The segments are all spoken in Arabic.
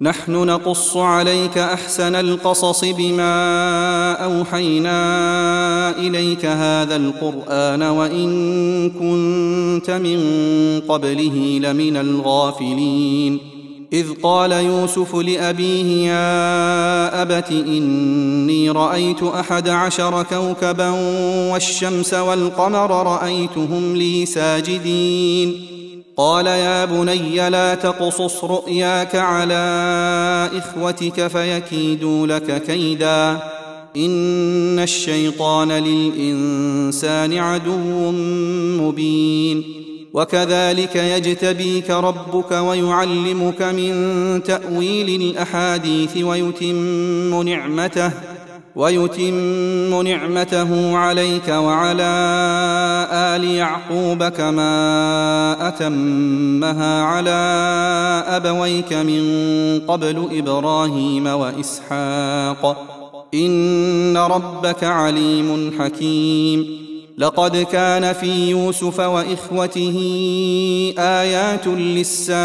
نحن نقص عليك أحسن القصص بما أوحينا إليك هذا القرآن وإن كنت من قبله لمن الغافلين. إذ قال يوسف لأبيه يا أبت إني رأيت أحد عشر كوكبا والشمس والقمر رأيتهم لي ساجدين. قال يا بني لا تقصص رؤياك على إخوتك فيكيدوا لك كيدا. إن الشيطان للإنسان عدو مبين. وكذلك يجتبيك ربك ويعلمك من تأويل الأحاديث ويتم نعمته. ويتم نعمته عليك وعلى آل يعقوب كما أتمها على أبويك من قبل إبراهيم وإسحاق. إن ربك عليم حكيم. لقد كان في يوسف وإخوته آيات للسائلين.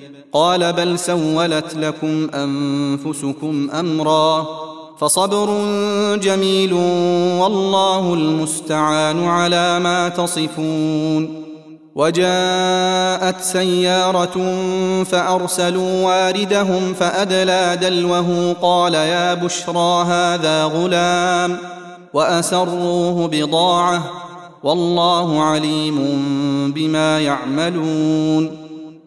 قال بل سولت لكم أنفسكم أمرا فصبر جميل والله المستعان على ما تصفون وجاءت سيارة فأرسلوا واردهم فأدلى دلوه قال يا بشرى هذا غلام وأسروه بضاعة والله عليم بما يعملون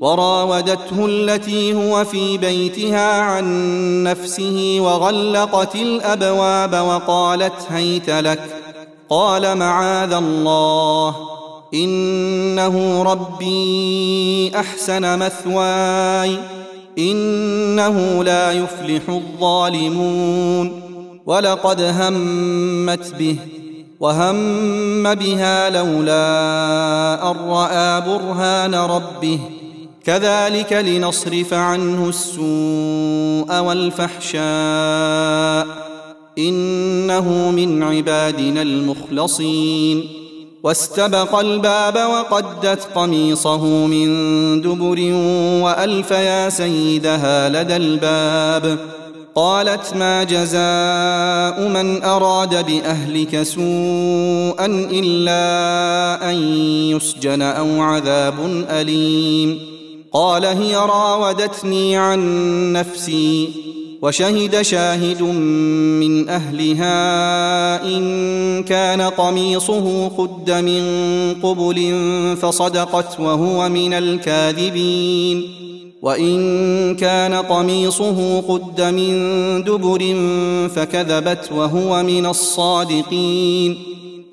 وراودته التي هو في بيتها عن نفسه وغلقت الأبواب وقالت هيت لك. قال معاذ الله إنه ربي أحسن مثواي إنه لا يفلح الظالمون. ولقد همت به وهم بها لولا أن رأى برهان ربه. كذلك لنصرف عنه السوء والفحشاء إنه من عبادنا المخلصين. واستبق الباب وقدت قميصه من دبر وألف يا سيدها لدى الباب. قالت ما جزاء من أراد بأهلك سوءا إلا أن يسجن أو عذاب أليم. قال هي راودتني عن نفسي وشهد شاهد من أهلها إن كان قميصه قد من قبل فصدقت وهو من الكاذبين وإن كان قميصه قد من دبر فكذبت وهو من الصادقين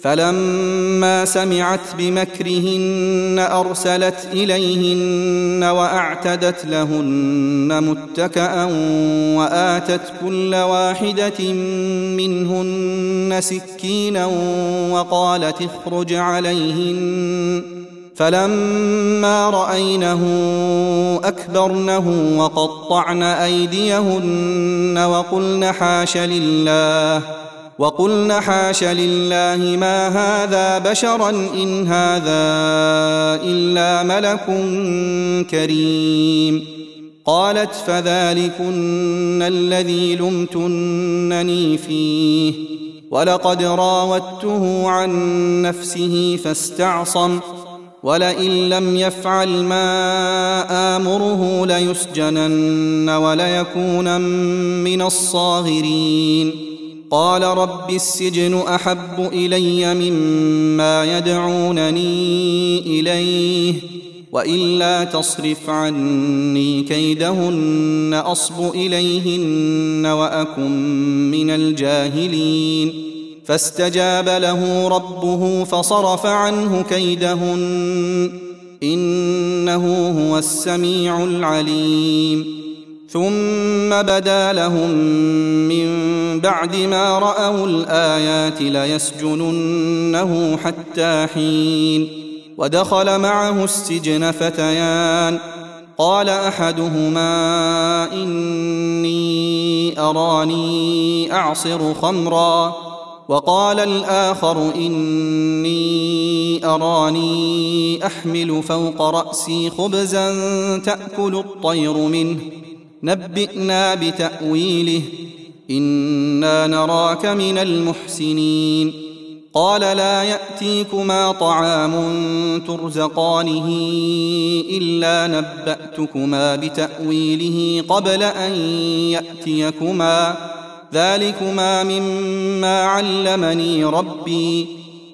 فلما سمعت بمكرهن أرسلت إليهن وأعتدت لهن متكئا وآتت كل واحدة منهن سكينا وقالت اخرج عليهن. فلما رأينه أكبرنه وقطعن أيديهن وقلن حاش لله. وقلن حاش لله ما هذا بشرا إن هذا إلا ملك كريم. قالت فذلكن الذي لمتنني فيه. ولقد راودته عن نفسه فاستعصم. ولئن لم يفعل ما آمره ليسجنن وليكونن من الصاغرين. قال رب السجن أحب إلي مما يدعونني إليه وإلا تصرف عني كيدهن أصب إليهن وأكن من الجاهلين. فاستجاب له ربه فصرف عنه كيدهن إنه هو السميع العليم. ثم بدا لهم من بعد ما رأوا الآيات ليسجننه حتى حين. ودخل معه السجن فتيان. قال أحدهما إني أراني أعصر خمرا. وقال الآخر إني أراني أحمل فوق رأسي خبزا تأكل الطير منه. نبئنا بتأويله. إنا نراك من المحسنين. قال لا يأتيكما طعام ترزقانه إلا نبأتكما بتأويله قبل أن يأتيكما. ذلكما مما علمني ربي.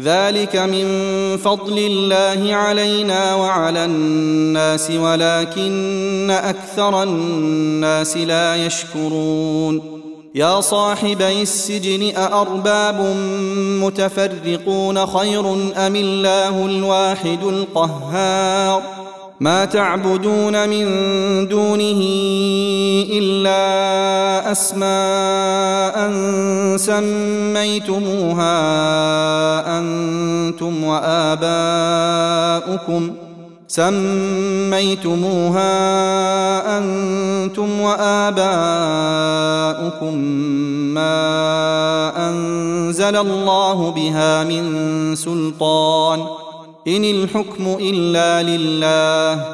ذلك من فضل الله علينا وعلى الناس ولكن أكثر الناس لا يشكرون. يا صاحبي السجن أأرباب متفرقون خير أم الله الواحد القهار؟ ما تعبدون من دونه إلا أسماء سميتموها أنتم وآباؤكم ۖ سميتموها أنتم وآباؤكم ما أنزل الله بها من سلطان إن الحكم إلا لله.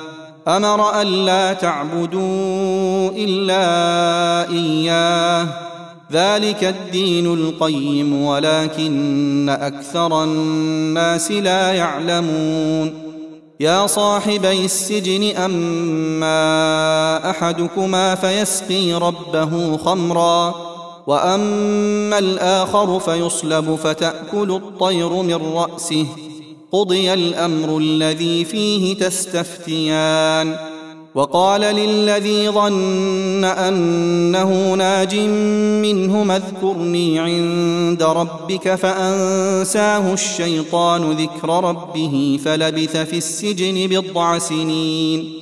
أمر الا تعبدوا إلا إياه. ذلك الدين القيم ولكن أكثر الناس لا يعلمون. يا صاحبي السجن أما أحدكما فيسقي ربه خمرا وأما الآخر فيصلب فتأكل الطير من رأسه. قضي الأمر الذي فيه تستفتيان. وقال للذي ظن أنه ناج منه اذكرني عند ربك فأنساه الشيطان ذكر ربه فلبث في السجن بضع سنين.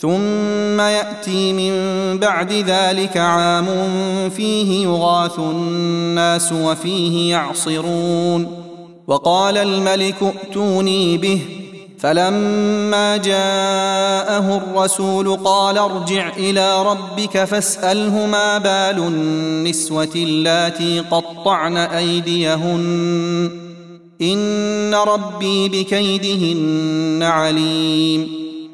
ثم يأتي من بعد ذلك عام فيه يغاث الناس وفيه يعصرون. وقال الملك ائتوني به. فلما جاءه الرسول قال ارجع إلى ربك فاسأله ما بال النسوة اللاتي قطعن أيديهن. إن ربي بكيدهن عليم.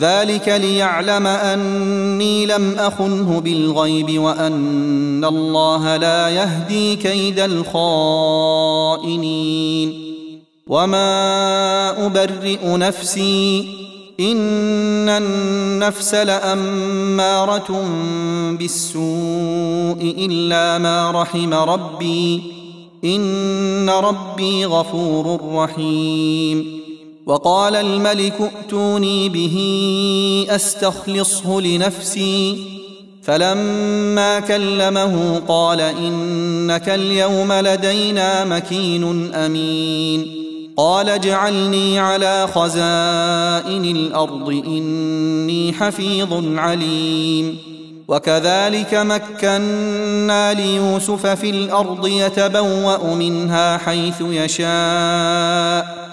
ذلك ليعلم أني لم أخنه بالغيب وأن الله لا يهدي كيد الخائنين. وما أبرئ نفسي إن النفس لأمارة بالسوء إلا ما رحم ربي. إن ربي غفور رحيم. وقال الملك ائتوني به أستخلصه لنفسي. فلما كلمه قال إنك اليوم لدينا مكين أمين. قال اجعلني على خزائن الأرض إني حفيظ عليم. وكذلك مكنا ليوسف في الأرض يتبوأ منها حيث يشاء.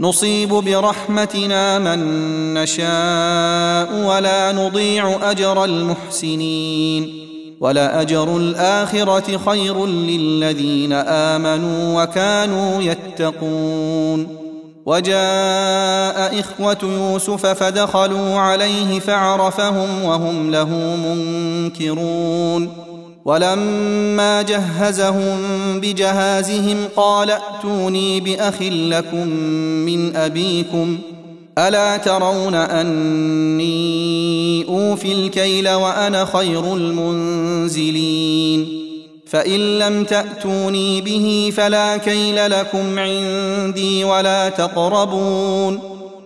نصيب برحمتنا من نشاء ولا نضيع أجر المحسنين. ولاجر الآخرة خير للذين آمنوا وكانوا يتقون. وجاء إخوة يوسف فدخلوا عليه فعرفهم وهم له منكرون. ولما جهزهم بجهازهم قال ائتوني بأخ لكم من أبيكم ألا ترون أني أوفي الكيل وأنا خير المنزلين فإن لم تأتوني به فلا كيل لكم عندي ولا تقربون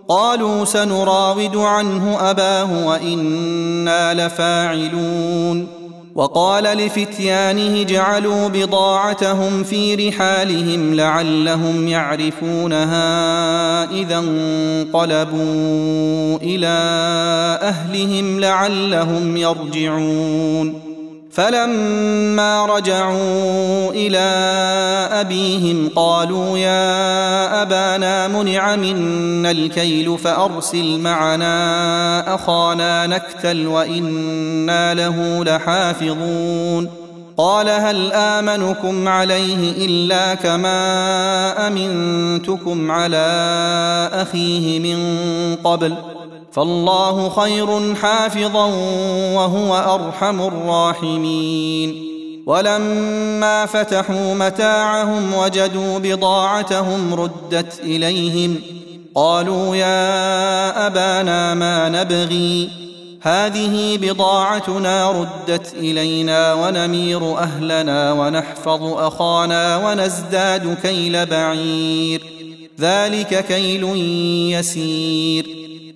قالوا سنراود عنه أباه وإنا لفاعلون وقال لفتيانه جعلوا بضاعتهم في رحالهم لعلهم يعرفونها إذا انقلبوا إلى أهلهم لعلهم يرجعون. فلما رجعوا إلى أبيهم قالوا يا أبانا منع منا الكيل فأرسل معنا أخانا نكتل وإنا له لحافظون. قال هل آمنكم عليه إلا كما أمنتكم على أخيه من قبل؟ فالله خير حافظا وهو أرحم الراحمين. ولما فتحوا متاعهم وجدوا بضاعتهم ردت إليهم. قالوا يا أبانا ما نبغي. هذه بضاعتنا ردت إلينا ونمير أهلنا ونحفظ أخانا ونزداد كيل بعير. ذلك كيل يسير.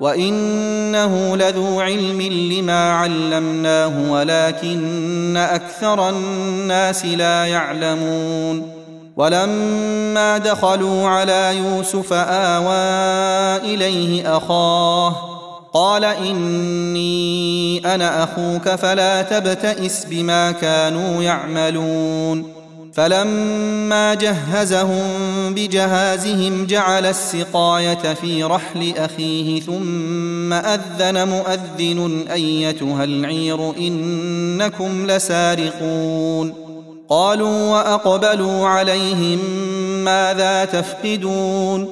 وانه لذو علم لما علمناه ولكن أكثر الناس لا يعلمون ولما دخلوا على يوسف اوى اليه اخاه قال اني أنا أخوك فلا تبتئس بما كانوا يعملون فلما جهزهم بجهازهم جعل السقاية في رحل أخيه ثم أذن مؤذن أيتها العير إنكم لسارقون. قالوا وأقبلوا عليهم ماذا تفقدون؟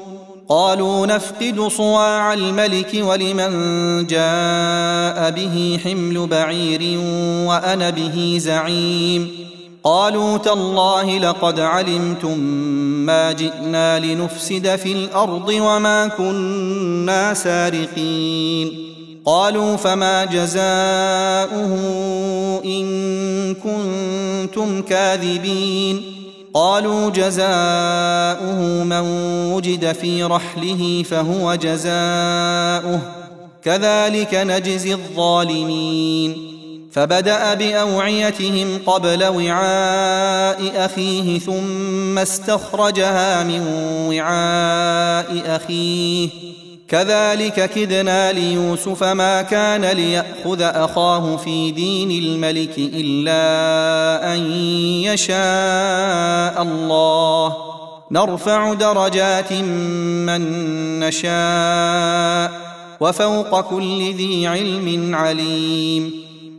قالوا نفقد صواع الملك ولمن جاء به حمل بعير وأنا به زعيم. قالوا تالله لقد علمتم ما جئنا لنفسد في الأرض وما كنا سارقين. قالوا فما جزاؤه إن كنتم كاذبين. قالوا جزاؤه من وجد في رحله فهو جزاؤه. كذلك نجزي الظالمين. فبدأ بأوعيتهم قبل وعاء أخيه ثم استخرجها من وعاء أخيه. كذلك كدنا ليوسف ما كان ليأخذ أخاه في دين الملك إلا أن يشاء الله. نرفع درجات من نشاء وفوق كل ذي علم عليم.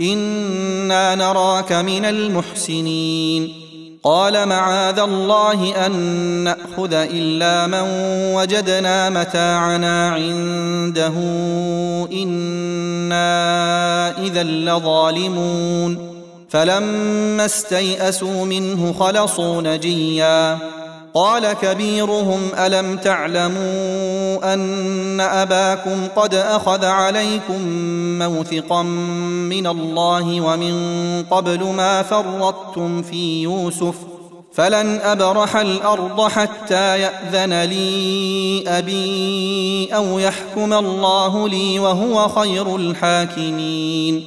أنا نراك من المحسنين. قال معاذ الله ان ناخذ الا من وجدنا متاعنا عنده أنا اذا لظالمون. فلما استيئسوا منه خلصوا نجيا. قال كبيرهم ألم تعلموا أن أباكم قد أخذ عليكم موثقا من الله ومن قبل ما فرطتم في يوسف؟ فلن أبرح الأرض حتى يأذن لي أبي أو يحكم الله لي وهو خير الحاكمين.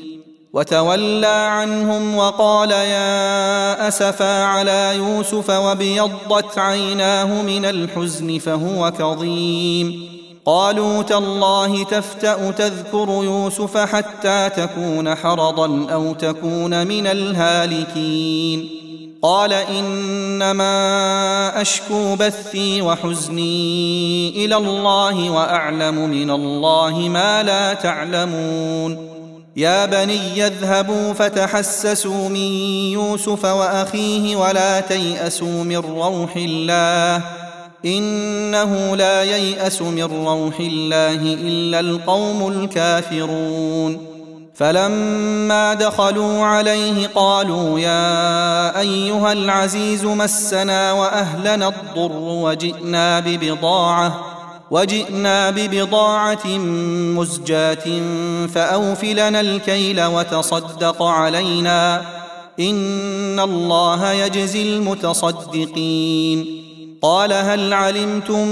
وتولى عنهم وقال يا أسفا على يوسف وابيضت عيناه من الحزن فهو كظيم. قالوا تالله تفتأ تذكر يوسف حتى تكون حرضا أو تكون من الهالكين. قال إنما أشكو بثي وحزني إلى الله وأعلم من الله ما لا تعلمون. يا بني اذهبوا فتحسسوا من يوسف وأخيه ولا تيأسوا من روح الله إنه لا ييأس من روح الله إلا القوم الكافرون فلما دخلوا عليه قالوا يا أيها العزيز مسنا وأهلنا الضر وجئنا ببضاعة وجئنا ببضاعة مزجاة فأوف لنا الكيل وتصدق علينا. إن الله يجزي المتصدقين. قال هل علمتم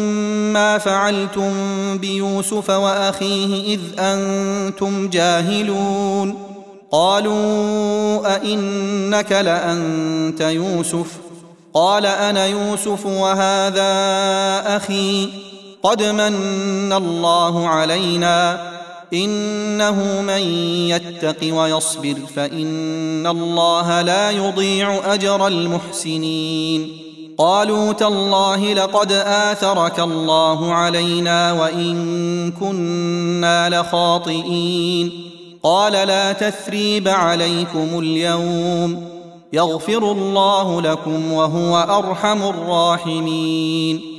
ما فعلتم بيوسف وأخيه إذ أنتم جاهلون؟ قالوا أئنك لأنت يوسف؟ قال أنا يوسف وهذا أخي. قد من الله علينا. إنه من يتق ويصبر فإن الله لا يضيع أجر المحسنين. قالوا تالله لقد آثرك الله علينا وإن كنا لخاطئين. قال لا تثريب عليكم اليوم. يغفر الله لكم وهو أرحم الراحمين.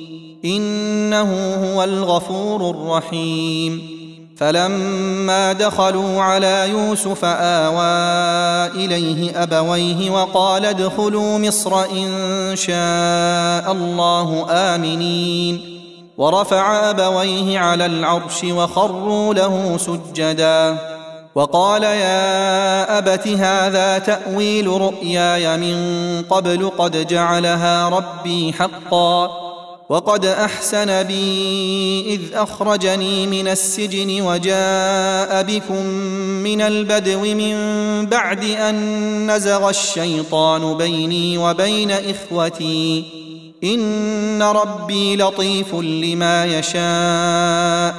إنه هو الغفور الرحيم. فلما دخلوا على يوسف آوى إليه أبويه وقال ادخلوا مصر إن شاء الله آمنين. ورفع أبويه على العرش وخروا له سجدا. وقال يا أبت هذا تأويل رؤياي من قبل قد جعلها ربي حقا. وقد أحسن بي إذ أخرجني من السجن وجاء بكم من البدو من بعد أن نزغ الشيطان بيني وبين إخوتي. إن ربي لطيف لما يشاء.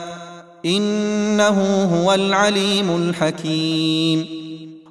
إنه هو العليم الحكيم.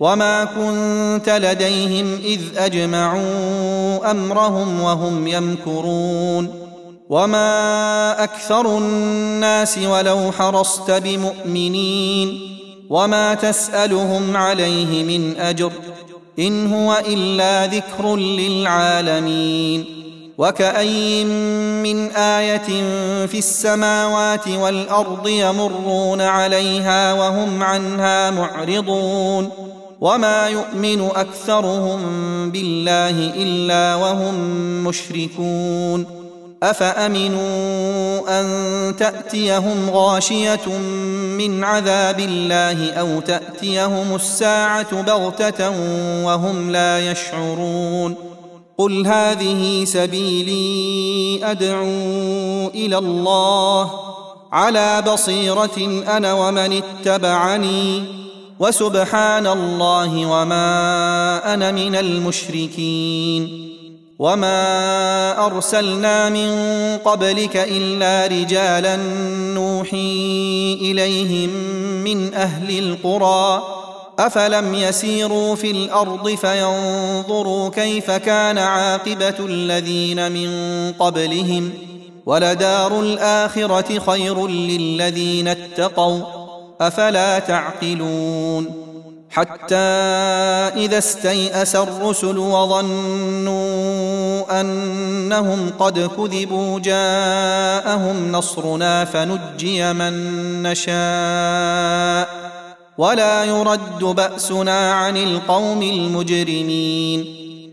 وما كنت لديهم اذ اجمعوا امرهم وهم يمكرون وما أكثر الناس ولو حرصت بمؤمنين وما تسالهم عليه من اجر ان هو الا ذكر للعالمين وكاين من إيه في السماوات والارض يمرون عليها وهم عنها معرضون وما يؤمن اكثرهم بالله الا وهم مشركون افامنوا ان تاتيهم غاشيه من عذاب الله أو تاتيهم الساعة بغته وهم لا يشعرون قل هذه سبيلي ادعو إلى الله على بصيره أنا ومن اتبعني وسبحان الله وما أنا من المشركين وما أرسلنا من قبلك إلا رجالا نوحي إليهم من أهل القرى أفلم يسيروا في الأرض فينظروا كيف كان عاقبة الذين من قبلهم ولدار الآخرة خير للذين اتقوا أفلا تعقلون حتى إذا استيأس الرسل وظنوا أنهم قد كذبوا جاءهم نصرنا فنجي من نشاء ولا يرد بأسنا عن القوم المجرمين